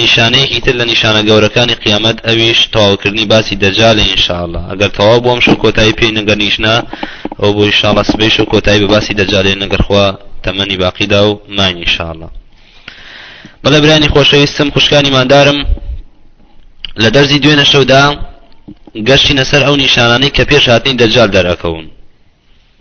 نیشانەیەکی تر لە نیشانە گەورەکانی قیامەت ئەویش تەواوکردنی باسی دەجالە ئینشاءاللە ئەگەر تەواو بووم شو کۆتایی پێی نەگەر نیشنا ئەو بۆ ئینشاءاللە سبەی شو کۆتایی بە باسی دەجالێ نەگەر خوا تەمەنی باقیدا و ماین ئینشاءاللە بەڵێ برانی خۆشەویستم خوشکانی مادارم لە دەرزی دوێنە شەودا گەشتینە سەر ئەو نیشانانەی کە پێش هاتنی دەجال دەرەکەون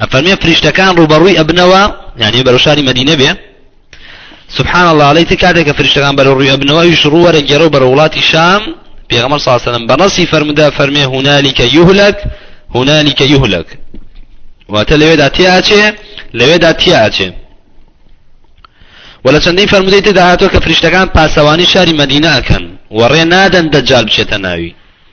ئەفەرمێ فریشتەکان ڕووبەڕووی ئەبنەوە یعنی بەرەو شاری مدینە بێ سبحان الله عليه کاتێک کە فریشتەکان بەرەو ڕووی ئەبنەوە ئیش ڕوو وەرە گێرەو بەرە وڵاتی شام پێغەمەر ساسەلم بەڕسی فەرمدا فەرمێ هونالیکە یهلک هونالیکە یهلک واتە لەوێدا تیاچێ لەوێدا تیاچێ ولا چەندین فەرمودەی تێدا هاتووە کە فریشتەکان پاسەوانی شاری مدینە ئەکەن وەڕێ نادەن دەجال بچێتە ناوی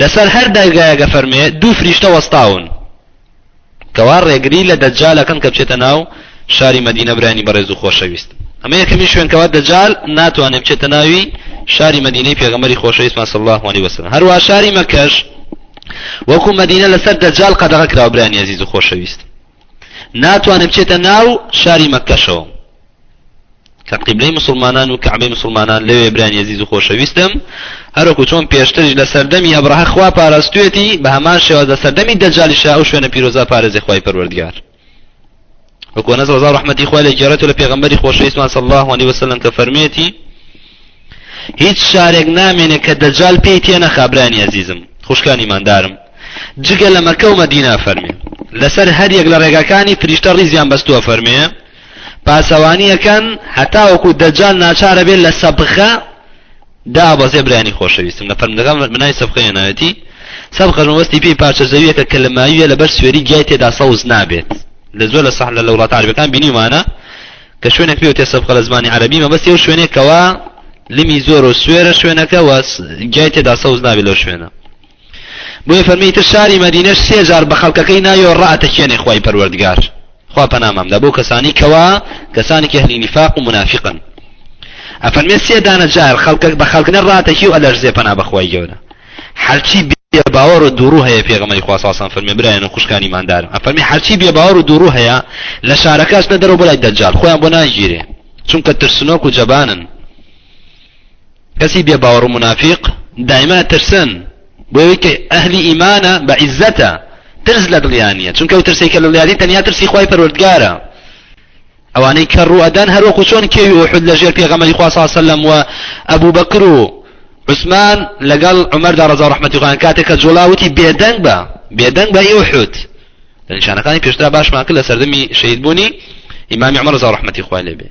لەسەر هەر دەرگایەک ئەفەرمێ دوو فریشتە وەستاون کەوا ڕێگری لە دەجالەکەن کە بچێتە ناو شاری مدینە برانی بەڕێز و خۆشەویست ئەمە یەکەمی شوێنکەوە دەجال ناتوانێت بچێتە ناوی شاری مدینەی پێغەمەری خۆشەویستمان صلی الله علیه وسلم هەروە شاری مەکەش وەکو مدینە لەسەر دەجال قەدەغە کراوە برانی عزیز و خۆشەویست ناتوانێت بچێتە ناو شاری مەکەشەوە کە قیبلەی مسلمانان و کەعبەی مسلمانان لەوێ برانی عزیز و خۆشەویستم هەروەکو چۆن پێشتریش لە سەردەمی ئەبرەهە خوا پاراستوێتی بە هەمان شێواز لە سەردەمی دەجالیشا ئەو شوێنە پیرۆزە پارێزی خوای پەروەردگار وەکو نەز ڕزا ڕحمەتی خوای لە گێڕێت و لە پێغەمبەری خۆشەویستمان صلی الله علیه وسلم کە فەرمێتی هیچ شارێک نامێنێ کە دەجال پێی تێ نەخا برانی عزیزم خوشکانی ماندارم جگە لە مەکە و مەدینا فەرمێ لەسەر هەر یەک لە ڕێگاکانی فریشتە ڕیزیان بەستووە فەرمێ پاسەوانی ئەکەن هەتاوەکو دەجال ناچارەبێت لە سەبخە دابەزێ برانی خۆشەویستم لە فەرمدەکان منای سەبخەیە ناوێتی سەبخەش مەبەستی پێی پارچە زەویەکە کە لە ماویە لەبەر سوێری گیای تێدا سەوز نابێت لە زۆر لە سەح لە وڵات عربەکان بینیمانە کە شوێنێک پێوتێ سەبخە لە زمانی عربی مەبەستی و شوێنێکەوە لمی زۆر و سوێرە شوێنەکە وە گیای تێدا سەوز نابێت لەو شوێنە بۆیە فەرمی تر شاری مەدینەش سێ جار بە خەڵکەکەی ناوی و ڕائەتەکێنێ خوای پەروەردگار خوا پەنامامدا بۆ کەسانی کەوا کەسانێکی هەلی نیفاق و منافقن ئەفەرمێ سێ دانە جار خەڵکە بە خەڵکنە ڕاتەکی و ئەلەرزێ پەنا بەخوای گەورە هەرچی بێ باوەڕ و دووڕوو هەیە پێغەمەی خواساسان فەرمێ برایەن و خوشکانی ماندار ئەفەرمی هەرچی بێ باوەڕ و دووڕوو هەیە لە شارەکەش نە دەرەوە بۆ لای دەجار خۆیان بۆ ناگیرێ چونکە ترسنۆک و جەبانن کەسی بێ باوەڕ و منافیق دایما ترسن بۆ ئەوەی کە ئەهلی ئیمانە بە عیزەتە ترس لە دڵیان نییە چونکە ئەو ترسەی کە لە دڵیانی تەنیا ترسی خوای پەروەردگارە ئەوانەی کە ڕوئەدان هەروەکو چۆن کێوی ئوحد لە ژێر پێغەمەری خوا صلی سەلەم و ئەبوو بەکر و عوسمان لەگەڵ عومەردا ڕەزا ڕەحمەتی خوان کاتێک کە جوڵاوتی بێدەنگ بە بێدەنگ بە ئوحد لە نیشانەکانی پێشترا باشمان کرد لە سەردەمی شەهید بوونی ئیمامی عومەر ڕەزا ڕەحمەتی خوای لێ بێ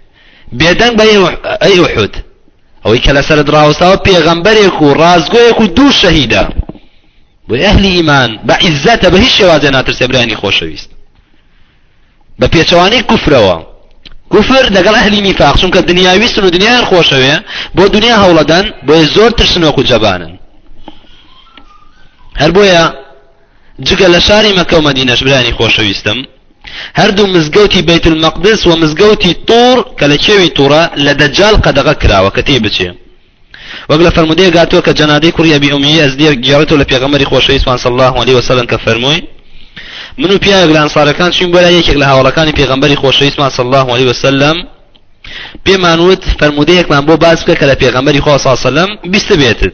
بێدەنگ بە ئەی ئوحود ئەوەی کە لەسەرت ڕاوەستاوە پێغەمبەرێک و ڕازگۆیەک و دوو شەهیدە بۆ ئەهلی ئیمان بە عیزەتە بە هیچ شێوازێ ناترسێ برانی خۆشەویست بە پێچەوانەی کوفرەوە کوفر لەگەڵ ئەهلی نیفاق چونکە دنیای ویستن و دنیایان خۆشەوێ بۆ دنیا هەوڵەدەن بۆیە زۆر ترسنۆک و جەبانن هەر بۆیە جگە لە شاری مەکە و مەدینەش برانی خۆشەویستم هەردوو مزگەوتی بەیت المەقدس و مزگەوتی طور کە لە کێوی طورە لە دەجال قەدەغە کراوە کە تێی بچێ وەک لە فەرمودەیە گاتووە کە جەنادەی کوڕی ئەبی ئومیە ئەزدیە گێڕێتەوە لە پێغەمبەری خۆشەویستمان صلی الله علیه وسلم کە فەرمووی من و پیاوێک لە ئەنسارەکان چوین بۆ لای یەکێک لە هاوڵەکانی پێغەمبەری خۆشەویستمان صلی الله علیه وسلم پێمان وت فەرمودەیەکمان بۆ باس بکە کە لە پێغەمبەری خۆ صلی الله علیه وسلم بیست بێتت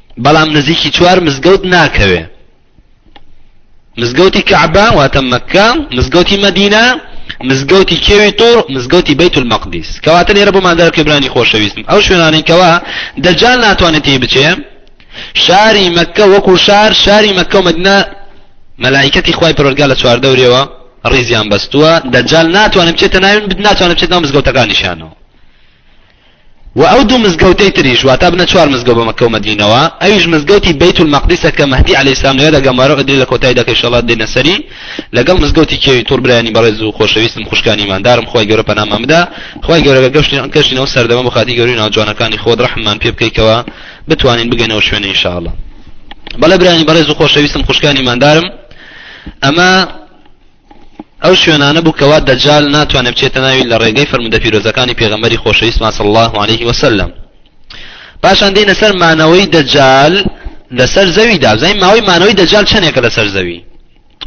بەڵام نزیکی چوار مزگەوت ناکەوێ مزگەوتی کەعبە واتە مەکە مزگەوتی مەدینە مزگەوتی کێوی تۆر مزگەوتی بیت المەقدیس کەواتە لێرە بۆمان دەرکە برانی خۆشەویستم ئەو شوێنانەی کەوا دەجال ناتوانێت تێ بچێ شاری مەکە وەکو شار شاری مەکە و مەدینە مەلایکەتی خوای پەروەردگار لە چواردەورەوە ڕیزیان بەستووە دەجال ناتوانێت بچێتە ناوێن ناتوانێت بچێت ناو مزگەوتەکانیشانەوە وە ئەو دوو مزگەوتەی تریش واتا بنە چوار مزگەوت بۆ مەککە و مەدینەوە ئەویش مزگەوتی بەیت المەقدیسە کە مەهدی عەلەیهی سلام لەوێ دەگەمارۆ ئەدرێ لە کۆتایدا کە ئیشەڵا دێنە سەری لەگەڵ مزگەوتی کێوی طور برایانی بەڕێز و خۆشەویستم خوشکانی ماندارم خوای گەورە پەنامان بدا خوای گەورە گە گەشتین ئەم کەشتین ئەو سەردەمە بۆ خاتی گەوری ناوجوانەکانی خۆت ڕەحممان پێ بکەیتەوە بتوانین بگەنەوە شوێنە ئیشاڵە بەڵێ برانی بەڕێز و خۆشەویستم خوشکانی ماندارم ئەمە ئەو شوێنانە بوو کەوا دەجال ناتوانێت بچێتە ناوی لە ڕێگەی فەرموودە پیرۆزەکانی پێغەمبەری خۆشەویستمان صلی الله علیه وسلم پاشان دێنە سەر مانەوەی دەجال لەسەر زەوی دا زەین ماوەی مانەوەی دەجال چەندێکە لەسەر زەوی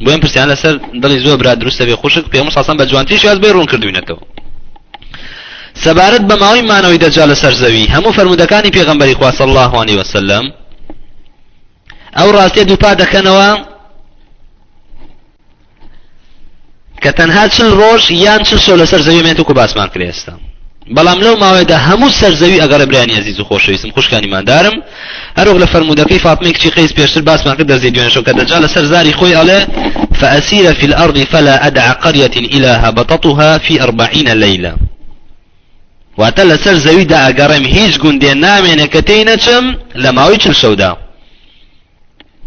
بۆم پرسیان لەسەر دڵی زۆر برا دروستە بێ خوشک پێم ساسان بە جوانتری شاز بێ ڕوون کردوینەتەوە سەبارەت بە ماوەی مانەوەی دەجال لەسەر زەوی هەموو فەرمودەکانی پێغەمبەری خواص الله عليه وسلم ئەو ڕاستیە دووپا دەکەنەوە کە تەنها چل ڕۆژ یان چل شەو لەسەر زەوی مێت وکو باسمان کرێ ئێستا بەڵام لەو ماوەیەدا هەموو سەرزەوی ئەگەڕێ برانی ئەزیز و خۆشەویستم خوشکانی مادارم هەرۆک لە فەرمودەکەی فاتمەی کچی قەیس پێشتر باسمان کرد دەزی دوێنشەو کە دەجا لەسەر زاری خۆی ئەڵێ فأسير في الأرض فلا أدع قرية إلى هبطتها في أربعين ليلة واتە لەسەر زەویدا ئەگەڕێم هیچ گوندێ نامێنێ کە تێی نەچم لە ماوەی چل شەودا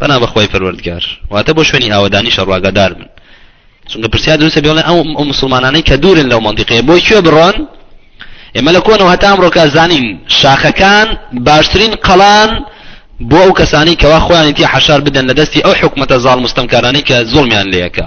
بەنا بەخوای پەروەردگار واتە بۆ شوێنی ئاوەدانی شەڕواگەدار بن چونکە پرسیار دروستە بێڵێ ئەو ئەو مسلمانانەی کە دوورن لەو منتیقەیە بۆی کوێ بڕۆن ئێمە لە کۆنەوە هەتا ئەمڕۆکە زانین شاخەکان باشترین قەڵان بۆ ئەو کەسانی کەوا خۆیانی تی حەشار بدەن لە دەستی ئەو حکومەتە زاڵ مستەمکارانی کە زۆڵمیان لەکە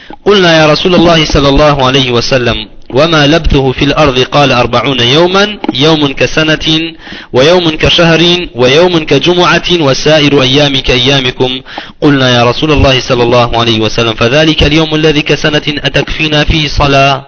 قلنا يا رسول الله صلى الله عليه وسلم وما لبثه في الأرض قال أربعون يوما يوم كسنة ويوم كشهر ويوم كجمعة وسائر أيام كأيامكم قلنا يا رسول الله صلى الله عليه وسلم فذلك اليوم الذي كسنة أتكفينا فيه صلاة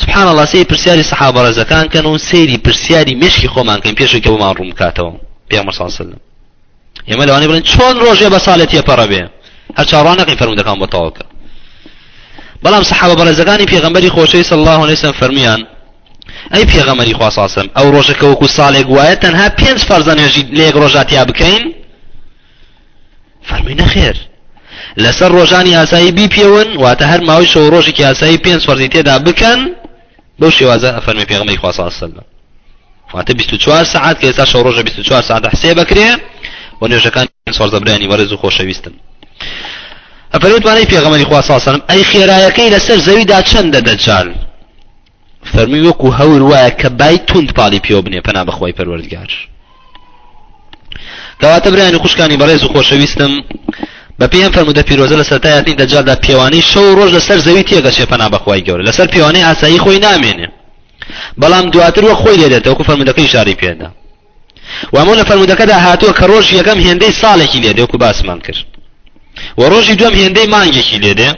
سبحان الله سەیری پرسیاری سەحابە ڕێزەکان کەن و سەیری پرسیاری مشکی خۆمان کەین پێشی کە بۆمان ڕوون بکاتەوە پێغمبەر صلی الله علیه وسلم ئێمە لەوانەیە بڵێن چۆن ڕۆژێ بە ساڵێ تێپەڕە بێ هەر چاڕوان نەکەین فەرمودەکان بۆ تەواو کە بەڵام سەحابە بەڕێزەکانی پێغمبەری خۆشەی صلی الله علیه وسلم فەرمیان ئەی پێغەمەری خواسەسم ئەو ڕۆژەکە وەکو ساڵێک وایە تەنها پێنج فەرزەنێژی لێک ڕۆژاتیا بکەین فەرمی نەخێر لەسەر ڕۆژانی ئاسایی بیپێون واتە هەر ماوەی شەو ڕۆژێکی ئاسایی پێنج فەرزی تێدا بکەن بەو شێوازە فەرمی پێغەمەی خواسەسەلم واتە 24 سعات کە ئێستا شەو ڕۆژە 24 سعات حسێ بکرێ و نوێژەکان سۆرزەبرانی وەرز و خۆشەویستن ئەفەرمتوانەی پێغەمەری خواسەسەلم ئەی خێرایەکەی لەسەر زەویدا چەندە دەجال فەرمووی وەکو هەور وایە کە بای توند پاڵی پێوە بنێ پەنا بەخوای پەروەردگار کەواتە برایانی خوشکانی بەڕێز و خۆشەویستم بە پێم فەرمودە پیرۆزە لە سەرتایەتنی دەجاردا پێوانەی شەو ڕۆژ لەسەر زەوی تێگەشێ پەنا بەخوای گەورە لەسەر پێوانەی ئاسایی خۆی نامێنێ بەڵام دواتر وە خۆی لێدێتەوەکو فەرمودەکەی شاری پێدا وامۆ لە فەرموودەکەدا هاتووە کە ڕۆژی یەکەم هێندەی ساڵێکی لێدێ وەکو باسمان کرد و ڕۆژی دوم هێندەی مانگێکی لێدێ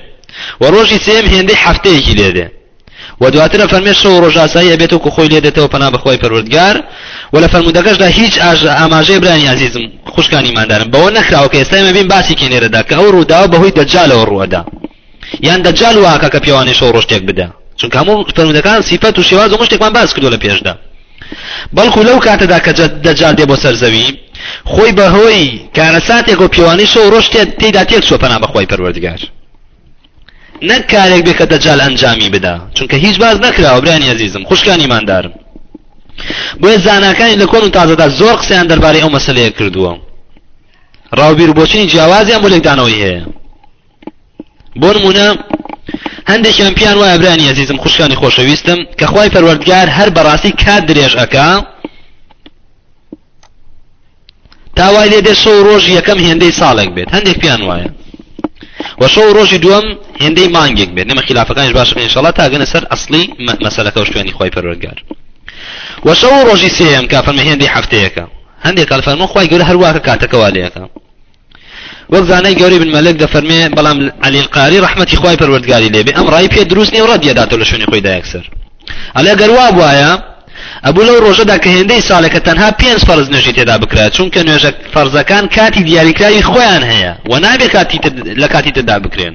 و ڕۆژی سێم هێندەی هەفتەیەکی لێدێ و دواترە فەرمێ شەو ڕۆژ ئاسایی ئەبێت وکو خۆی لێدێتەوە پەنا بەخوای پەروەردگار و لە فەرموودەکەشدا هیچ ئاماژەی برانی عزیزم خوشکانی مادارم بەوە نەکراوە کە ئێستای مەبین باسی کێنێرەدا کە ئەو ڕووداوە بەهۆی دەجالەوە ڕوەدا یان دەجال واکە کە پێوانی شەو ڕۆژ تێک بدە چونکە هەموو فەرمودەکان سیفەت و شێواز هەموو شتێکمان باس کردو لە پێشدا بەڵکو لەو کاتەدا کە دەجال دێ بۆ سەر زەوی خۆی بەهۆی کارەساتێک و پێوانی شەو ڕۆژ تێدا تێک چوە پەنا بەخوای پەروەردگار نەک کارێک بێ کە دەجال ئەنجامی بدا چونکە هیچ باز نەکراوە برانی عزیزم خوشکانی مادارم بۆیە زاناکانی لە کۆن و تازەدا زۆر قسەیان دەربارەی ئەو مەسلەیە کردووە ڕاوبیر بۆچینی جیاوازیان بۆ لێکدانەوەی هەیە بۆ نمونە هەندێکیان پیان وایە برانی ئەزیزم خوشکانی خۆشەویستم کە خی پەروەردگار هەر بەڕاستی کات درێژ ئەکا تاوای لێ دێت شەو ڕۆژ یەکەم هێندەی ساڵێک بێت هەندێک پیان وایە و شەو ڕۆژی دووەم هێندەی مانگێک بێت نەمە خلافەکانش باش انشاءڵ تاگەنە سەر ئەسلی مەسەلەکە و شوێنی خی پەروەگار و شەو ڕۆژی سێم کا فەرمە هێندەی هەفتەیەەکە هەندێک کار فەرمو خی گەورە هەروواکە کاتەکەوالەکە وەک زانای گەورەی بن مەلک دەفەرمێ بەڵام علی القاری رحمەتی خوای پەروەردگاری لێبێ ئەم ڕای پێ دروست نیە و ڕەدیە داتەوە لە شوێنی خۆیدا یەکسەر ئەلێ گەر وا بواە ئەبوو لەو ڕۆژەدا کە هێندەی ساڵێکە تەنها پێنج فەرز نوێژی تێدا بکرا چونکە نوێژە فەرزەکان کاتی دیاریکراوی خۆیان هەیە و نابێ کاتی لە کاتی تێدا بکرێن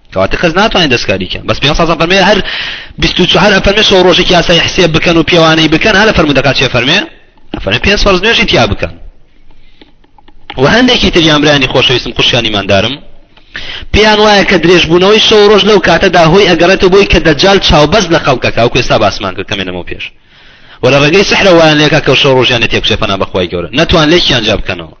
کەواتە کەس ناتوانێت دەستکاری کەن بەس پێ سازان فەرمێ هەر هەر ئەفەرمێ سۆ ڕۆژێک یاسای حسێ بکەن و پێوانەی بکەن هەر فەرمو دەکات چێ فەرمێ ئەفەرمێ پێ فەرز نوێژی تیا بکەن و هەندێکی تر یامرانی خۆشەویستم خوشیان ئیماندارم پێیان وایە کە درێژبوونەوەی شەو ڕۆژ لەو کاتەدا هۆی ئەگەڕێتە بۆی کە دەجال چاوبەز لە خەڵکەکە و کوێستا باسمان کرد کەمێنەمەوە پێش وە لە ڕێگەی سحرە وایان لێکا کە شەو ڕۆژیان لە تێکچێ پەنا بەخوای گەورە نەتوان لێکیان جا بکەنەوە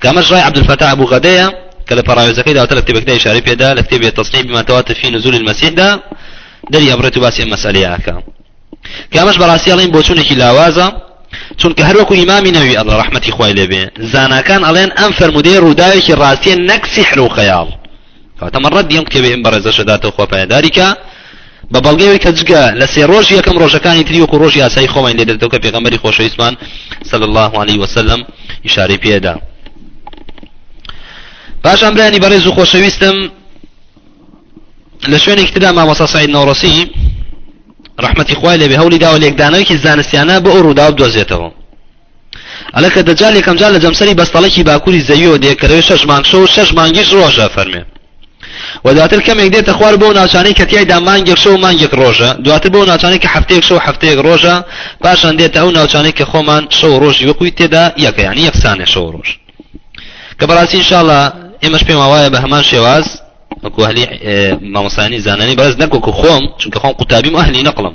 کە ئەمەش ڕای عەبدولفەتاح ئەبو غەدەیە کە لە پەڕاوێزەکەی داوتە لە کتێبەکەدا ئیشارەی پێدا لە کتێبی تەسنیع بما تواتر فی نزول المەسیحدا دەری ئەبڕێت و باسی ئەم مەسەلەیەکە کە ئەمەش بەڕاستی ئەڵین بۆچوونێکی لاوازە چونکە هەروەکو ئیمامی نەوی ئەڵ ڕەحمەتی خوای لێبێ زاناکان ئەڵێن ئەم فەرمودەی ڕووداوێکی ڕاستیە نەک سیحر و خەیاڵ کەواتە من ڕەدی ئەم کتێبی ئەم بەڕێزەشە داتەوە خوا پایەداری کە بە بەڵگەوەی کە جگە لە سێ ڕۆژی یەکەم ڕۆژەکانی تری وەکو ڕۆژی ئاسایی خۆمان لێ دەدەوە کە پێغەمبەری خۆشەویستمان صلی الله علیه وسلم ئیشارەی پێدا باش ئەمرانی بەڕێز و خۆشەویستم لە شوێنێک تردا مامۆسا سعید نەوڕسی ڕحمەتی خوای لێبێ هەولی داوە لێکدانەوەکی زانستیانە بۆ ئەو ڕووداو دۆزێتەوە ئەڵێ کە دەجال یەکەم جار لە جەمسەری بەستەڵەکی باکووری زەویەوە دێ کە لەوێ شەش مانگ شەو و شەش مانگیش ڕۆژە فەرمێ و دواتر کەمێک دێتە خوار بۆ ناوچانەی کە تیایدا مانگێک شەو مانگێک ڕۆژە دواتر بۆ ناوچانەی کە هەفتەیەک شەو هەفتەیەک ڕۆژە پاشان دێتە ئەو ناوچانەی کە خۆمان شەو ڕۆژی وەکوی تێدا یەکە یانی یەکسانێ شەو ڕۆژ کە بەڕاستی انشاءاللە ئێمەش پێم وایە بە هەمان شێواز وەکو هەلی مامۆسانی زانانی بەرز نەکۆکو خۆم چونکە خۆم قوتابیم ئەهلی نەقڵم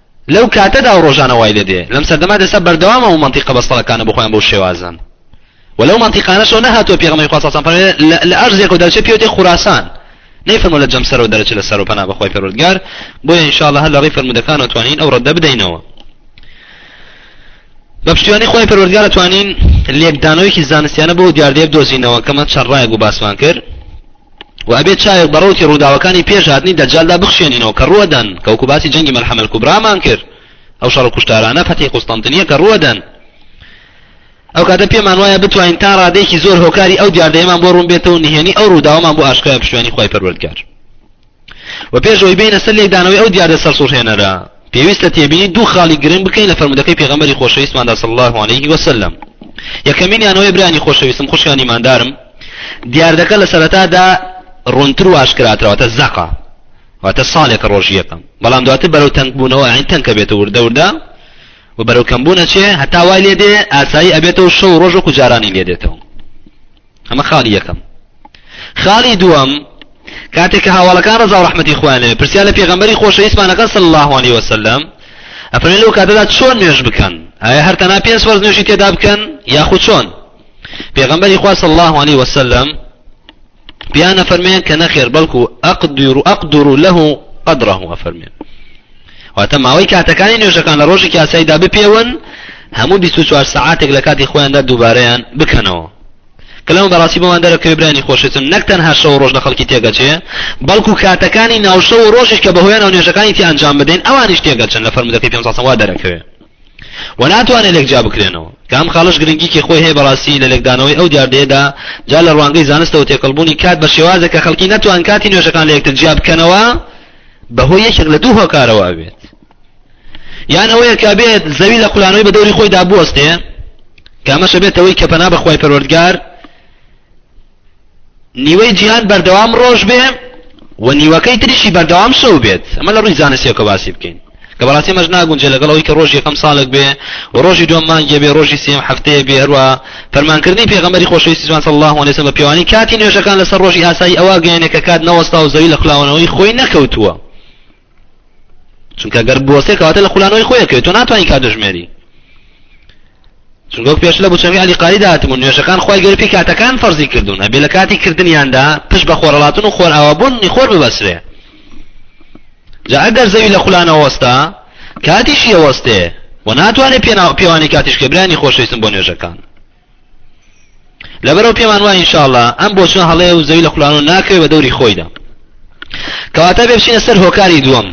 لەو کاتەدا و ڕۆژانە وای لێ دێ لەم سەردەما دەسا بەردەوامە ئەو مەنتیقە بەستەڵەکانە بۆ خۆیان بەو شێوازەن و لەو مەنتیقانەشەوە نەهاتووە پێغەمبەری خوا سەڵسەڵام فەرمێ لە ئەرزێک و دەرچێ پێوتێ خوراسان نەیفەرموو لە جەم سەرەوە دەرەچێ لە سەرەوە پەنا بەخوای پەروەردگار بۆیە ئینشاءاللە هەر لە ڕێی فەرموودەکانەوە توانین ئەو ڕەدە بدەینەوە بە پشتیوانی خۆی پەروەردگار توانین لێکدانەوەیکی زانستیانە بۆ دیاردەیە بدۆزینەوە کەمە چەڕایەک و باسمان کرد و ئەبێت چاوێک بە ڕەوتی ڕووداوەکانی پێش هاتنی دەجالدا بخشێنینەوە کە ڕووەدەن کەوکو باسی جەنگی مەلحەمەل کوبرامان کرد ئەو شەڕ کوشتارانە فەتی قوستەنتنیە کە ڕووەدەن ئەو کاتە پێمان وایە بتوانین تا ڕادێکی زۆر هۆکاری ئەو دیاردەیەمان بۆ ڕوون بێتەوە نهێنی ئەو ڕووداوەمان بۆ ئاشکای پشتوانی خی پەروەردگار و پێش ئەوەی بێینە سەر لێکدانەوەی ئەو دیاردە سەرسوڕهێنەرە پێویستە تێبینی دوو خاڵی گرنگ بکەین لە فەرموودەکەی پێغەمبەری خۆشەویستماندا صلی الله علیه وسلم یەکەمینیان ئەوەیە برانی خۆشەویستم خوشکانی ماندارم دیاردەکە لە سەرەتادا ڕوونتر و ئاشکراترەوەتە زەقا واتە ساڵێکە ڕۆژی یەکەم بەڵام دواتر بەرەو تەنگبوونەوە ئاین تەنکە بێتە وردە وردە و بەرەو کەمبوونە چێ هەتا وای لێ دێ ئاسایی ئەبێتەوە شەو ڕۆژ و کوجارانی لێ دێتەوە ئەمە خاڵی یەکەم خاڵی دووەم کاتێک کە هاواڵەکان ڕزا و ڕەحمەتی خۆیان لێ پرسیار لە پێغەمبەری خۆشەویستمان ئەکەن صلی الله علیه وسلم ئەفەرمێن لەو کاتەدا چۆن نوێژ بکەن ئایا هەر تەنها پێنج فەرز نوێژی تێدا بکەن یاخود چۆن پێغەمبەری خوا صلی الله علیه وسلم بیان ئەفەرمێن کە نەخێر بەڵکو ئەقدر ئەقدر له قدره ئەفەرمێن واتە ماوەی کاتەکانی نوێژەکان لە ڕۆژی کاسایدا بپێون هەموو 24 سعاتێک لە کاتی خۆیاندا دووبارەیان بکەنەوە کلام بەڕاستی بۆمان دەرەکەوێ برانی خۆشتن نەک تەنها شەو ڕۆژ لە خەڵکی تێگەچێ بەڵکو کاتەکانی ناوشە و ڕۆژیش کە بەهۆیان ناو نوێژەکانی تی ئەنجام بدەین ئەوانیش تێگەچن لە فەرمودەکەی پێ ساسم وا دەرەکەوێ و ناتوانێ لێک جا بکرێنەوە کام خاڵش گرنگیکی خۆی هەیە بەڕاستی لە لێکدانەوەی ئەو دیاردەیەدا جا لە ڕوانگەی زانستەوە تێکەڵبوونی کات بە شێوازە کە خەڵکی نەتوان کاتی نوێژەکان لە یەکتر جیا بکەنەوە بەهۆی یەکێک لە دوو هۆکارەوە ئەوێت یان ئەوەیە کە بێت زەوی لە قولانەوەی بە دەوری خۆیدا بوەستێ کامەشە بێتەوەی کە پەنا بەخوای پەروەردگار نیوەی جیهان بەردەوام ڕۆژ بێ و نیوەکەی تریشی بەردەوام شەو بێت ئەمە لە ڕووی زانستیەکە باسی بکەین کە بەڕاستی ئەمەش ناگونجێ لەگەڵ ئەوەی کە ڕۆژی یەکەم ساڵێک بێ و ڕۆژی دووەم مانگێ بێ ڕۆژی سێم هەفتەیە بێ هەروە فەرمانکردنی پێغەمبەری خۆشەویستی جوان صلی الله علیه وسلم بە پێوانی کاتی نوێژەکان لەسەر ڕۆژی ئاسایی ئەوا گەیەنێ کە کات نەوەستا و زەوی لە خلاوەنەوەی خۆی نەکەوتووە چونکە گەر بوەستێ کەواتە لە خولانەوەی خۆیەکەوێت تۆ ناتوانین کات دەژمێری چونکە وەک پێش لە بچەمی علی قاری داتم و نوێژەکان خی گەور پێی کاتەکان فەرزی کردوون ئەبێ لە کاتی کردنیاندا پشت بە خۆرەڵاتن و خۆرئاوابوون خۆر ببەسرێ جا ئەگەر زەوی لە خولانە وەستا کاتیشی ئەوەستێ و ناتوانێت پێوانی کاتیش کە برانی خۆشەویستم بۆ نوێژەکان لەبەرەو پێمان وای انشاءاللە ئەم بۆچونە هەڵەیە و زەوی لە قولانەوە ناکەوێت بە دەوری خۆیدا کەواتە بێ بچینە سەر هۆکاری دووەم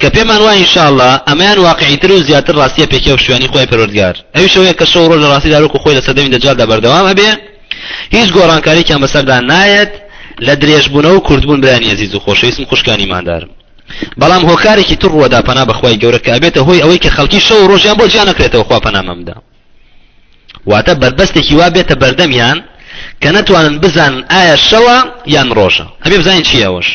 کە پێمان وای انشاءاللە ئەمەیان واقعیتر و زیاتر ڕاستیە پێکێ و شوێنی خۆی پەروەردگار ئەوی شەوەیە کە شەو ڕۆژ لە ڕاستی داروک و خۆی لە سەدەمی دەجالدا بەردەوام ئەبێ هیچ گۆڕانکاریکیان بەسەردا نایەت لە درێژبوونەوە و کوردبوون برانی ئەزیز و خۆشەویستم خوشکانی ماندارم بەڵام هۆکارێکی تر ڕووەدا پەنا بەخوای گەورە کە ئەبێتە هۆی ئەوەی کە خەڵکی شەو ڕۆژیان بۆ جیانەکرێتەوە خوا پەنامەمدا واتە بەربەستێکی وا بێتە بەردەمیان کە نەتوانن بزان ئایا شەوە یان ڕۆژە هەبێ بزانین چی ئەوەش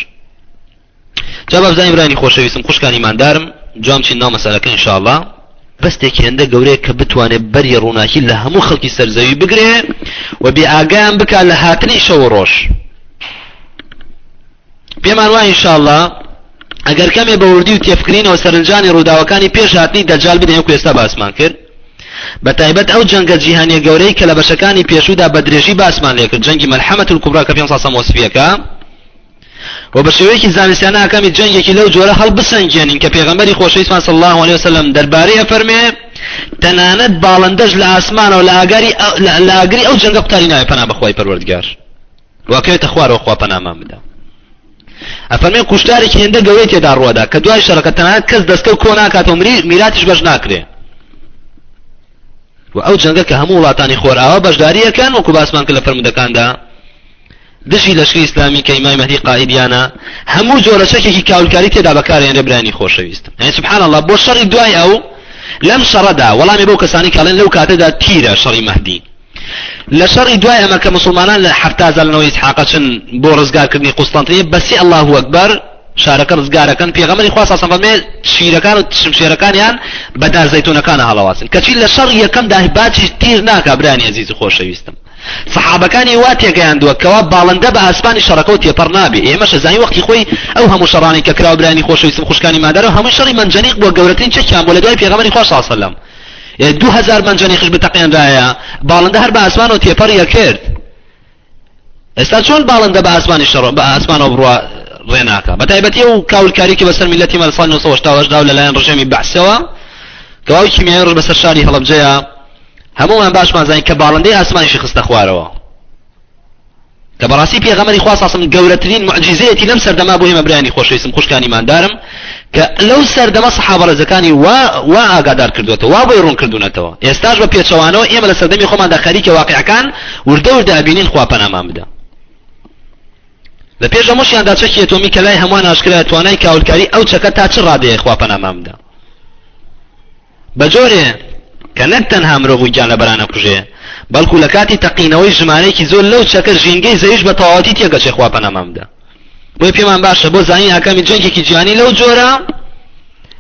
جا بابزانین برانی خۆشەویستم خوشکانی مادارم جوام چین ناو مەسەلەکە انشاءله بەستێک هێندە گەورەیە کە بتوانێت بەری ڕووناکی لە هەموو خەڵکی سەرزەوی بگرێ و بێ ئاگیان بک لە هاتنی شەوە ڕۆژ پێمان وایە ئینشاڵڵا ئەگەر کەمێ بە وردی و تێفکرینەوە سەرنجانی ڕووداوەکانی پێش هاتنی دەجال بدەین وەکو ئێستا باسمان کرد بە تایبەت ئەو جەنگە جیهانیە گەورەی کە لە بەشەکانی پێشودا بە درێژی باسمان لێکرد جەنگی مەلحەمەت و کوبرا کە پێ ساسەم وەسفیەکە و بە شێوەیەکی زانستیانە ئاکامی جەنگێکی لەو جۆرە هەڵبسەنگێنین کە پێغەمبەری خۆشەویستمان صلی الله عليه وسلم دەربارەی ئەفەرمێ تەنانەت باڵندەش لە ئاسمانەوە لە ئاگاری لە ئاگری ئەو جەنگە قوتاری ناوێ پەنا بەخوای پەروەردگار واکەوێتە خوارەوە خوا پەنامان بدا ئەفەرمێن کوشتارێکی هێندە گەورەی تێدا ڕوەدا کە دوای شەڕەکە تەنانەت کەس دەستکە و کۆ ناکاتەوە مری میراتیش بەش ناکرێ و ئەو جەنگە کە هەموو وڵاتانی خۆراوە بەشداریەکان وەکو باسمان کە لە فەرمودەکاندا دژی لەشکری ئیسلامی کە ئیمای مەدی قائیدیانە هەموو جۆرە چەکێکی کاولکاری تێدا بەکارێن لە برانی خۆشەویست یعنی سبحان الله بۆ شەڕی دوای ئەو لەم شەڕەدا وەڵامی بۆ کەسانی کاڵێن لەو کاتەدا تیرە شەڕی مەهدی لە شەڕی دوای ئەمە کە مسلمانان لە حەفتا زار لەنەوەی ئیسحاقە چن بۆ ڕزگارکردنی قوستەنتنیە بە سێ اللە ئەکبەر شارەکە ڕزگارەکەن پێغەمەری خوا ساسە فەرمێ شیرەکان و شمشێرەکانیان بە دار زەیتونەکانە هەڵەواسن کەچی لە شەڕ یەکەم داهباتی تیر ناکا برانی عزیز و خۆشەویستم سەحابەکانی وا تێگەیاندووە کەوا باڵندە بە ئاسمانی شەڕەکە و تێپەڕ نابێ ئێمە شەزانی وەختی خۆی ئەو هەموو شەڕانی کە کراوە برانی خۆشەویستم خوشکانی مادەرە هەموو شەڕی منجەنیق بۆ گەورەترین چەکیان بۆ لە دوای پێغەمەری خوا ساسەلم دوو هەزار مەنجەنیقش بتەقێنرایە باڵندە هەر بە ئاسمانەوە تێپەڕیە کرد ئێستا چۆن باڵندە بە ئاسمانی شەڕ بە ئاسمانەوە بڕە ڕێناکە بە تایبەتی و کاولکاریکی بەسەر میلەتی مەل سال 1970 دا لەلایەن ڕژێمی بەحسەوە کەواوی کیمیای ڕژ بەسەر شاری هەڵبجەیە هەمووان باشمان زانین کە باڵندەی ئاسمانیشی خستە خوارەوە کە بەڕاستی پێغەمەری خوا ساسم گەورەترین معجززەیەتی لەم سەردەما بۆ ئێمە برانی خۆشویستم خوشکانی مادارم کە لەو سەردەمە سەحابەڕێزەکانی وا وا ئاگادار کردوێتەوە وا بۆی ڕوون کردوونەتەوە ئێستاش بە پێچەوانەوە ئێمە لە سەردەمی خۆماندا خەریکە واقعەکان وردە وردە ئەبینین خوا پەنامان بدە لە پێش ئەمەشیاندا چەکی ئەتۆمی کە لای هەمووان ئاشکرای توانای کاولکاری ئەو چەکە تا چ ڕادەیە خوا پەنامان بدە بە جۆرێ کە نەک تەنها مرۆڤ و گیانلەبەران نەکوژێ، بەڵکو لە کاتی تەقینەوەی ژمارەیەکی زۆر لەو چەکە ژینگەی زەویش بە تەواوەتی تێکدەچێ خوا پەنامان بدە. بۆیە پێمان باشە بۆ زانین ئاکامی جەنگێکی جیهانی لەو جۆرە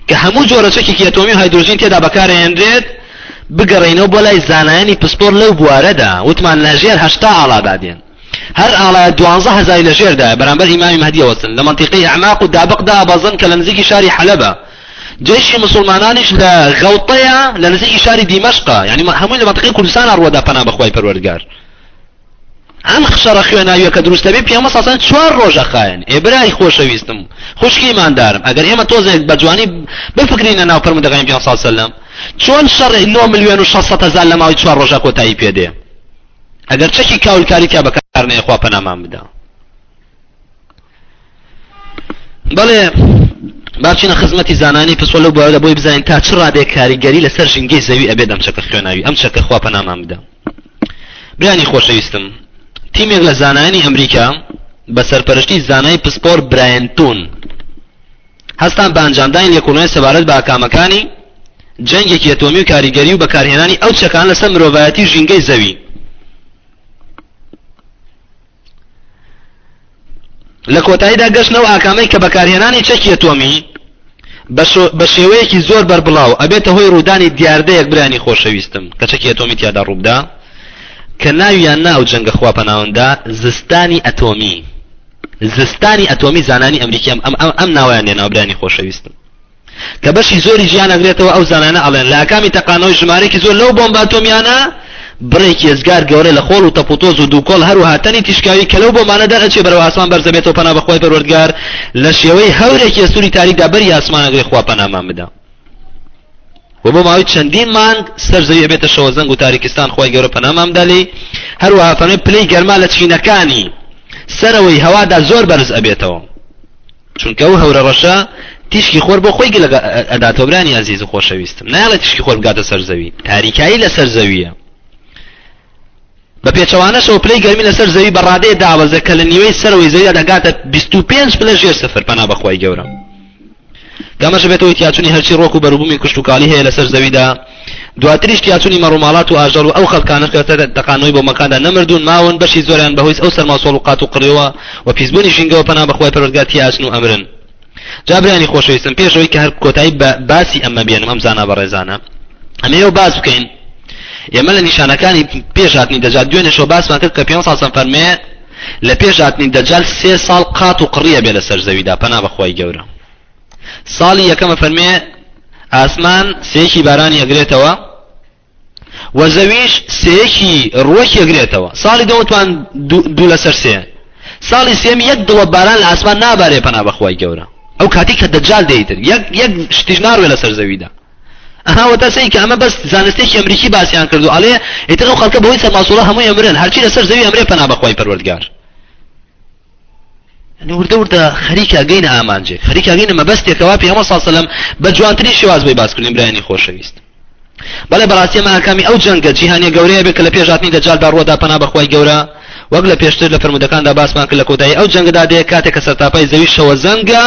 کە هەموو جۆرە چەکێکی ئەتۆمی و هایدرۆژین تێدا بەکارهێنرێت بگەڕێینەوە بۆ لای زانایانی پسپۆر لەو بوارەدا وتمان لەژێر هەشتا ئاڵادا دێن هەر ئاڵایە دوانزە هەزاری لە ژێردایە بەرامبەر ئیمامی مەهدی وەسن لە مەنتیقی ئەعماق و دابقدا ئابازن کە لە نزیکی شاری حەلەبە جێشی مسلمانانیش لە غەڵتەیە لە نزیکی شاری دیمەشقا یعنی هەمووی لە مەنتیقی کوردستان ڕوەدا پەنا بەخوای پەروەردگار ئەم خشەڕە خوێناویە کە دروستە بێ پێمە ساسان چوار ڕۆژە خایەن ئێبرای خۆشەویستم خوشکی ئیماندارم ئەگەر ئێمە تۆزێک بە جوانی بفکرینە ناو پرمدەغیم پێ ساسەلم چۆن شەڕێک نۆ ملیۆن و 600 هزار لە ماوەی چوار ڕۆژە کۆتایی پێدێ ئەگەر چەکی کاولکاری تیا بەکار نەیە خوا پەنامان بدا بەڵێ باچینە خزمەتی زانانی پسۆ لەو بوارە بۆی بزانین تا چ ڕادێک کاریگەری لەسەر ژینگەی زەوی ئەبێت ئەم چەکە خوێناوی ئەم چەکە خوا پەنامان بدا برانی خۆشەویستم تیمێک لە زانانی ئەمریکا بە سەرپەرشتی زانای پسپۆر براەنتون هەستان بە ئەنجامدانی لێکۆڵینەوەی سەبارەت بە ئاکامەکانی جەنگێکی ئەتۆمی و کاریگەری و بەکارهێنانی ئەو چەکانە لەسەر مرۆڤایەتی و ژینگەی زەوی لە کۆتاییدا گەشتنە و ئاکامەی کە بەکارهێنانی چەکی ئەتۆمی بە شێوەیەکی زۆر بەربڵاو ئەبێتە هۆی ڕوودانی دیاردەیەک برانی خۆشەویستم کە چەکی ئەتۆمی تیادا ڕووبدا کە ناویان ناو جەنگە خواپەناوندا زستانی ئەتۆمی زستانی ئەتۆمی زانانی ئەمریکیان ئەم ئەم ئەم ناویان لێ ناوبرانی خۆشەویستن کە بەشی زۆری ژیان ئەگرێتەوە ئەو زانانە ئەڵێن لە ئاکامی تەقانەوەی ژمارەێکی زۆر لەو بۆمبە ئەتۆمیانە بڕێکی ێزگار گەورە لە خۆڵ و تەپوتۆز و دووکۆڵ هەروەها تەنی تیشکاوی کە لەو بۆمانە دەرەچێ بەرەوە ئاسمان بەرزەبێتەوە پەنا بەخوای پەروەردگار لە شێوەی هەورێکی سووری تاریکدا بەری ئاسمانەگرێ خوا پەنامان بدە وە بۆ ماوەی چەندین مانگ سەر زەوی ئەبێتە شەوەزەنگ و تاریکستان خوای گەورە پەنامان بدا لێی هەروەها فەرمی پلەی گەرما لە چینەکانی سەرەوەی هەوادا زۆر بەرز ئەبێتەوە چونکە ئەو هەورە ڕەشە تیشکی خۆر بۆ خۆی گەلە ئەداتۆبرانی ئازیز و خۆشەویستم نایڵە تیشکی خۆر بگاتە سەر زەوی تاریکایی لەسەر زەویە بە پێچەوانەشەوە پلەی گەرمی لەسەر زەوی بە ڕادەیە دابەزێ کە لە نیوەی سەرەوەی زەویدا دەگاتە بیست و پێنج پلە ژێر سفر پەنا بەخوای گەورە گەمەش بێتەوەی تیاچوونی هەرچی ڕۆک و بەروبوومی کوشتتوکالی هەیە لەسەر زەویدا دواتریش تیاچوونی مەڕوماڵات و ئاژەڵ و ئەو خەڵکانەش کە تەقانەوەی بۆ مەکاندا نەمردون ماون بەشی زۆریان بەهۆیس ئەو سەرماسۆڵ و قات و قڕیەوە و پیسبوونی ژینگەوە پەنا بەخوای پەروەردگار تیاچن و ئەمرن جا برانی خۆشەویستم پێش ئەوەی کە هەر کۆتایی بە باسی ئەمە بێنم ئەم زانا بەڕێزانە ئەمە ئێوە باس بکەین ئێمە لە نیشانەکانی پێش هاتنی دەجال دوێنێشەوە باسمان کرد کە پێ ساسم فەرمێ لە پێش هاتنی دەجال سێ ساڵ قات و قڕیە بێ لەسەر زەویدا پەنا بەخوای گەورە ساڵی یەکەمە فەرمێ ئاسمان سێکی بارانی ئەگرێتەوە و زەویش سێکی ڕوەکی ئەگرێتەوە ساڵی دەوتوان دوو لەسەر سێ ساڵی سێم یەک دڵە باران لە ئاسمان نابارێ پەنا بەخوای گەورە ئەو کاتی کە دەجال دەیتر یەک یەک شتیش ناڕوێ لەسەر زەویدا ئەهاوەتا سەی کە ئەمە بەس زانستێکی ئەمریکی باسییان کردو ئەڵێ ئیتر ئەو خەڵکە بەهۆی سەماسوڵە هەمووی ئەمرێن هەرچی لەسەر زەوی ئەمرێ پەنا بەخوای پەروەردگار یعنی وردە وردە خەریکە گەینە ئامانجێک خەریکە گەینە مەبەستێکەوە پێمە ساسەلم بە جوانترین شێواز بۆی باسکردن برایانی خۆشەویست بەڵێ بەڕاستی ئەمە ئاکامی ئەو جەنگە جیهانیە گەورەیە بێت کە لە پێش هاتنی دەجالدا ڕووەدا پەنا بەخوای گەورە وەک لە پێشتر لە فرمودەکاندا باسمان کرد لە کۆتایی ئەو جەنگدا دێ کاتێک کە سەرتاپای زەوی شەوە زەنگە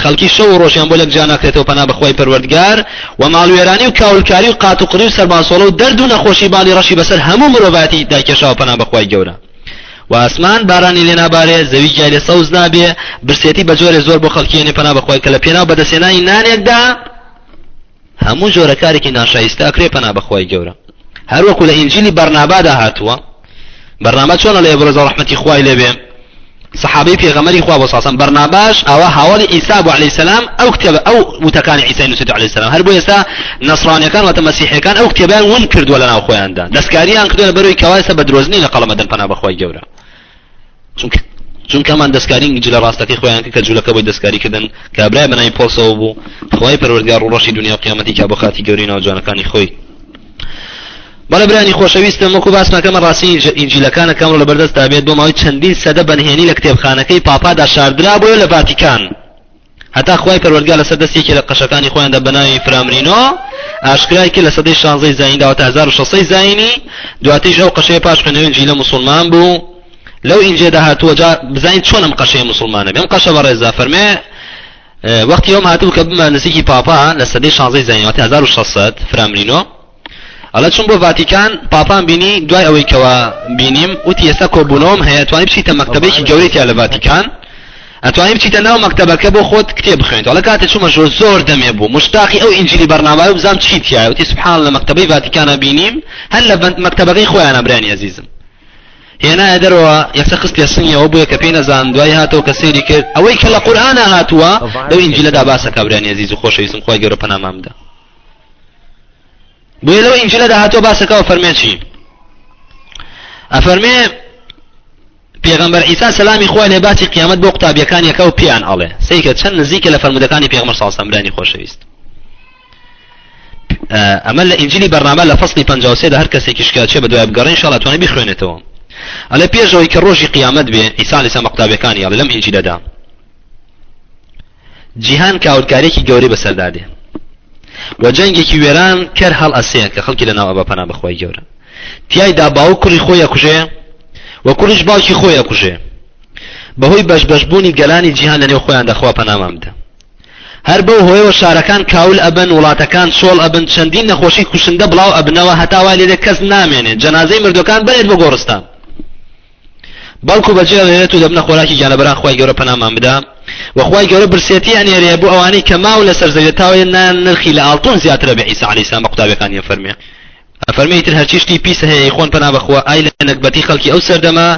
خەڵکی شەو و ڕۆژیان بۆ لەک جیا ناکرێتەوە پەنا بەخوای پەروەردگار و ماڵوێرانی و کاولکاری و قات و قڕی و سەرباسۆڵە و دەرد و نەخۆشی باڵی ڕەشی بەسەر هەموو مرۆڤاتی داکێشاوە پەنا بەخوای گەورە و ئاسمان بارانی لێ نابارێ، زەوی گیای لێ سەوز نابێ، برسێتی بە جۆرێ زۆر بۆ خەڵکی یەنێ پەنا بە خوای کە لە پێناو بەدەستهێنانی نانێکدا هەموو جۆرە کارێکی ناشایستە ئەکرێ پەنا بە خوای گەورە هەر وەکو لە ئینجیلی بەرنابادا هاتووە بەرنامە چۆنە لە ئێبرۆزە ڕەحمەتی خوای لێ بێ سەحابەی پێغەمبەری خوا بۆ ساسەم بەرناباش ئاوا هاوڵی عیسا بۆ علی سلام ئەو کتێبە ئەو وتەکانی عیسای نووسێت علی سلام هەر بۆ ئێستا نەسرانەکان واتە مەسیحەکان ئەو کتێبیان ون کردووە لە ناو خۆیاندا دەستکاریان کردوە بەرەوەی کەوایسە بە درۆزنی لە قەڵەمەدەن پەنا بەخوای گەورە چونکە چونکەمان دەستکاری جلە ڕاستەکەی خۆیان کە جوولەکە بۆی دەستکاری کردن کابرای بەناوی پۆلسەوە بوو خۆی پەروەردگار ڕوڕەشی دنیا و قیامەتی کا بۆ خاتی گەوری ناوجوانەکانی خۆی بەڵێ برانی خۆشەویستم وەکو باسمەکەمە ڕاستی ئینجیلەکانە کەمڕۆ لە بەردەست دابێت بۆ ماوەی چەندین سەدە بەنهێنی لە کتێبخانەکەی پاپادا شاردرابووە لە ڤاتیکان هەتا خی پەروەرگا لەسەر دەستێکی لە قەشەکانی خۆیاندا بەناوی فرامرینۆ ئاشکرای کرد لە سەدەی شانزەی زاییندا تا 1600 زایینی دواتیش ئەو قەشەیە پاش خوێنەوەی جیلە مسلمان بوو لەو ئینجێدا هاتووە جا بزانین چۆنم قەشەیە مسلمانە بێم قەشە بە ڕێزدا فەرمێ وەختی ئەوم هاتبوو کە بمە نزیکی پاپا لە سەدەی شانزەی زاینی واتە هەزار و شەش سەد فرامرینۆ ئەڵە چووم بۆ ڤاتیکان پاپام بینی دوای ئەوەی کەوا بینیم وتی ئێستا کۆبوونەوەم هەیە توانی بچیتە مەکتەبێکی گەورەی تیا لە ڤاتیکان ئەتوانی بچیتە ناو مەکتەبەکە بۆ خۆت کتێب بخوێنیت ئەڵە کاتێ چوومە ژۆر زۆر دەمێ بوو مشتاقی ئەو ئینجیلی بەرنامای بزانم چی تیایە وتی سبحان لە مەکتەبەی ڤاتیکانە بینیم هەر لە مەکتەبەکەی خۆیانە برانی ئەزیزم هێنایە دەرەوە یەکسەر خستیە سنگیەوە بۆیە کە پێی نەزان دوای هاتەوە کە سەیری کرد ئەوەی کە لە قورئانا هاتووە لەو ئینجیلەدا باسە کە برانی عزیز و خۆشەویستم خوای گەورە پەنامان بدە بۆیە لەو ئینجیلەدا هاتووە باسەکەەوە فەرمێ چی ئەفەرمێ پێغمبەر ئیسا سەلامی خۆی لێ باسی قیامەت بۆ قوتابیەکانیەکە و پیان ئەڵێ سیکە چەند نزیکە لە فەرمودەکانی پێغمە ساسەمرانی خۆشەویست ئەمە لە ئینجلی بەرنامە لە فەستی پەنجاوسێ لە هەر کەسێکی شکاچێ بە دوای بگەڕێن شڵ توانێ بخوێنێتەوە ئەلە پێشەوەی کە ڕۆژی قیامەت بێ ئیسا لەسا مەقتابەکانی ئەڵێ لەم ئینجیلەدا جیهان کاولکارێکی گەورەی بەسەردا دێ و جەنگێکی وێران کەر هەڵ ئەسەیە کە خەڵکی لە ناوە بە پەنا بەخوای گەورە تایدا باو کوڕی خۆی ئەکوژێ و کوڕیش باوکی خۆی ئەکوژێ بەهۆی بەش بەشبوونی گەلانی جیهان لەنێو خۆیان دەخوا پەنامامدا هەر بەو هۆیەوە شارەکان کاول ئەبن، وڵاتەکان چۆڵ ئەبن، چەندین نەخۆشی کوشندە بڵاو ئەبنەوە هەتا وای لێدێت کەس نامێنێت جەنازەی مردووەکان بەرێت بۆ گۆڕستان. بەڵکو بەجێ ئەهێنێت و دەبنە خۆراکی گیانلەبەران خوای گەورە پەنامان بدا و خوای گەورە برسێتی ئەنێرێ بۆ ئەوانەی کە ماون لەسەر زەویە تاوەیە نان نرخی لە ئاڵتون زیاترە بە عیسی عەلەیهسلام بە قوتابیەکانی ئەفەرمێ ئەفەرمێ ئیتر هەرچی شتی پیسە هەیە ی خۆن پەنا بەخوا ئای لە نەگبەتی خەڵکی ئەو سەردەمە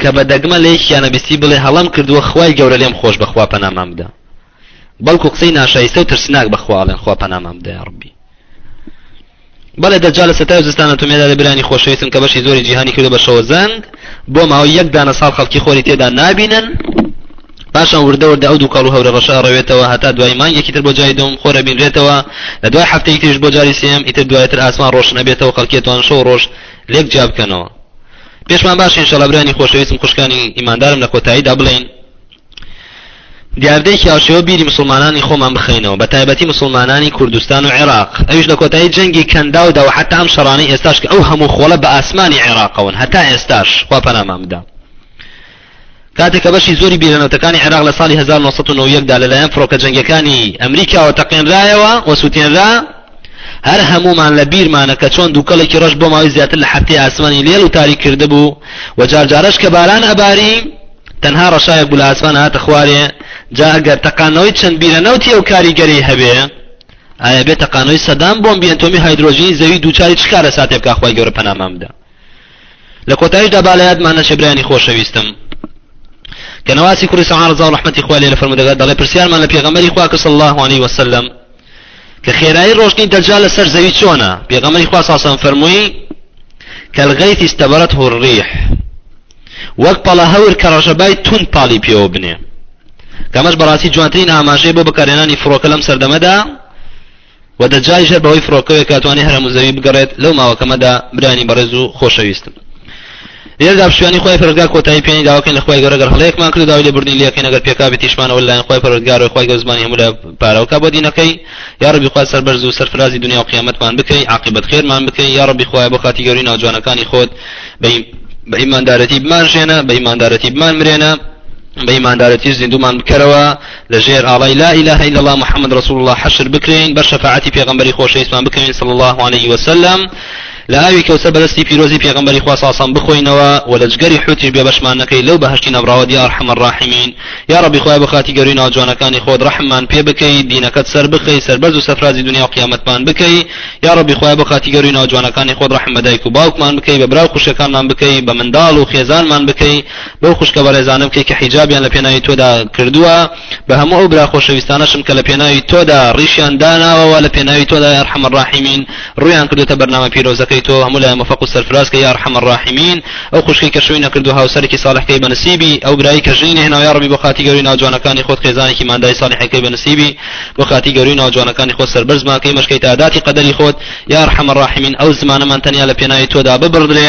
کە بە دەگمە لە یەکیانە بیستی بڵێ هەڵەم کردووە خوای گەورە لێم خۆش بەخوا پەنامان بدە بەڵکو قسەی ناشایستە و ترسناک بەخوا ئەڵێن خوا پەنامان بدە یا ڕبی بەڵێ دەجا لە سەتای زستانە تومێدا لە برانی خۆشەویستم کە بەشی زۆری جیهانی کردو بە شەوە زەنگ بۆ ماوەی یەک دانە ساڵ خەڵکی خۆری تێدا نابینن پاشان وردە وردە ئەو دووکەڵ و هەورە ڕەشە ئەڕەوێتەوە هەتا دوای مانگێکی تر بۆ جاری دووم خۆر ئەبینرێتەوە، لە دوای حەفتەیەکی تریش بۆ جاری سێیەم، ئیتر دوایەتر ئاسمان ڕۆشن ئەبێتەوە خەڵکی ئەتوانن شەو و ڕۆژ لێک جیا بکەنەوە. پێشمان باشە ئینشەڵا برایانی خۆشەویستم خوشکانی ئیماندارم لە کۆتاییدا بڵێین، دیاردەیەکی هاوشێوە بیری مسوڵمانانی خۆمان بخەینەوە بە تایبەتی مسوڵمانانی کوردستان و عێراق ئەویش لە کۆتایی جەنگی کەنداودا و حەتا ئەم شەڕانەی ئێستاش کە ئەو هەموو خۆڵە بە ئاسمانی عێراقەوەن هەتا ئێستاش خوا پەنامان بدا. کاتێک کە بەشی زۆری بیرەنەوتەکانی عێراق لە ساڵی هەزار و نۆ سەد و نەوە و یەک دا لەلایەن فڕۆکە جەنگیەکانی ئەمریکاوە تەقێنرایەوە و سوتێنرا هەر هەموومان لە بیرمانە کە چۆن دووکەڵێکی ڕەش بۆ ماوەی زیاتر لە هەفتەی ئاسمانی لێڵ و تاریک کردبوو و جارجارەش کە باران ئەباری تەنها ڕەشایەک بوو لە ئاسمان هاتە خوارێ جا ئەگەر تەقانەوەی چەند بیرە نەوتی ئەو کاریگەری هەبێ ئایا بێ تەقانەوەی سەدام بۆمبی ئەتۆمی هایدرۆژینی زەوی دووچاری چ کارەساتێ بکا خوای گەورە پەنامان بدە لە کۆتاییشدا با لە یادمان نەچێ برایانی خۆشەویستم کە نەواسی کوڕی سەعان ڕەزا و ڕەحمەتی خوا لێ لە فەرموو دەگات دەڵێ پرسیارمان لە پێغەمبەری خوا کرد صلی الله علیه وسلم کە خێرایی ڕۆشنی دەجال لەسەر زەوی چۆنە پێغەمبەری خوا ساسەم فەرمووی کەلغەیت استبرت هوڕیح وەک پەڵە هەور کە ڕەشەبای تون پاڵی پێوە بنێ کەمەش بەڕاستی جوانترین ئاماژەی بۆ بەکارێنانی فڕۆکە لەم سەردەمەدا و دە جای ژەر بەهۆی فڕۆکەوێک کاتوانی هەرم و زەوی بگەڕێت لەو ماوەکەمەدا برانی بەڕێز و خۆشەویستم لێر داپشتیوانی خۆی پەرۆزگار کۆتایی پێنی داواکەین لە خۆی گەورە گەر هەڵەیەکمان کرد داوای لێبوردنی لەکەین ئەگەر پێکاوی تیشمانەوە لەلایەن خۆی پەرۆزگارەوەی خۆی گەور زمانی هەموو لە پارەوەکە بۆ دینەکەی یا ربی خوا سەربەرز و سەرفرازی دنیا و قیامەتمان بکەی عاقبەت خێرمان بکەی یا ربی خوای بۆ خاتی گەوری ناوجوانەکانی خۆت بە ئیماندارەتی بمان ژێنە بە ئیماندارەتی بمان مرێنە بە ئیماندارەتی زیندومان بکەرەوە لە ژێر ئاڵای لا الە الا اللە محمد رسول اللە حشر بکرێین بەر شەفاعەتی پێغەمبەری خۆشەویستمان بکەوین صلی الله علیه وسلم لە ئاوی کەوسە بەدەستی پیرۆزی پێغەمبەری خوا ساسان بخۆینەوە و لە جگەری حوتیش بێ بەشمان نەکەی لەو بەهشتی نەبراوە یا ارحم الراحمین یا ربی خوای بخاتی گەوری ناوجوانەکانی خۆت رحممان پێ بکەی دینەکەت سەر بخەی سەربەرز و سەفرازی دنیا و قیامەتمان بکەی یا ربی خوای بخاتی گەوری ناوجوانەکانی خۆت رحم بەدایک و باوکمان بکەی بە براو خوشەکانمان بکەی بە منداڵ و خێزانمان بکەی لەو خوشکە بەڕێزانە بکەی کە حیجابیان لە پێناوی تۆدا کردووە، بە هەموو ئەو برا خۆشەویستانەشم کە لە پێناوی تۆدا ڕیشیان داناوە و لە پێناوی تۆدا یا ئەرحەم الراحیمین ڕوویان کردۆتە بەرنامە پیرۆزەکەی تۆ، هەموو لایان مۆفەق و سەرفراز کەی یا ئەرحەم الراحیمین، ئەو خوشکەی کە شووی نەکرد و هاوسەرێکی ساڵح کەی بە نسیبی، ئەو برایەی کە ژنی نەهێناوە یاڕەبی بۆ خاتری گەورەی ناو جوانەکانی خۆت خێزانێکی ماندای ساڵحی کەی بە نسیبی، بۆ خاتری گەورەی ناو جوانەکانی خۆت سەربەرزمان کەی مەشکەی تا داتی قەدەری خۆت، یا ئەرحەم الراحیمین ئەو زمانەمان تەنیا لە پێناوی تۆدا ببڕدرێ،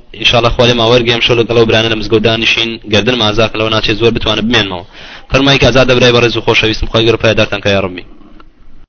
ان شاء الله خوا لێما وەرگێ ئەمشەو لەگەڵ ئەو برانە لە مزگەوت دانیشین گەردنم ئازاکە لەوە ناچێت زۆر بتوانم بمێنمەوە فەرمایکە ئازادە برای بەڕێز و خۆشەویستم خوای گەورە پایەدارتان کە یا ربی